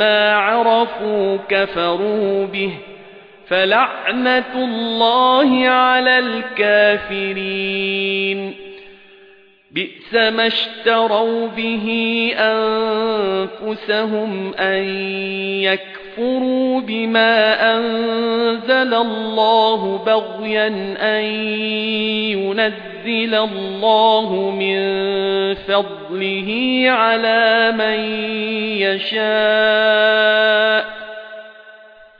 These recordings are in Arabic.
ما عرفوا كفروا به فلعنة الله على الكافرين بئس ما اشتروا به أنفسهم أن يكفروا بما أنزل الله بغيا أن ينزل الله من فضله على من يشاء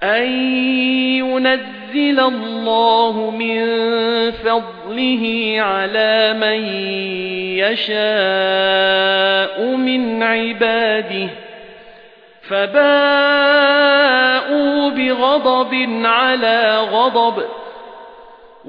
أن ينزل الله من فضله على من يشاء من عباده فباءوا بغضب على غضب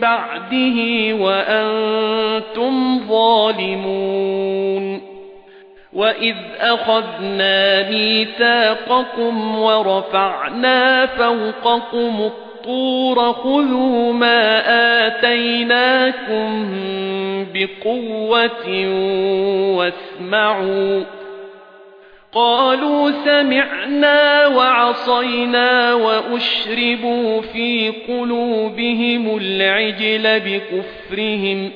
بَعْدِهِ وَأَنتُمْ ظَالِمُونَ وَإِذْ أَخَذْنَا مِيثَاقَكُمْ وَرَفَعْنَا فَوْقَكُمُ الطُّورَ خُذُوا مَا آتَيْنَاكُمْ بِقُوَّةٍ وَاسْمَعُوا قالوا سمعنا وعصينا وأشربوا في قلوبهم العجل بكفرهم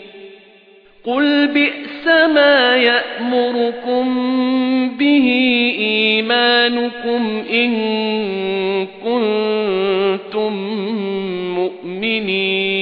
قل بئس ما يأمركم به إيمانكم إن كنتم مؤمنين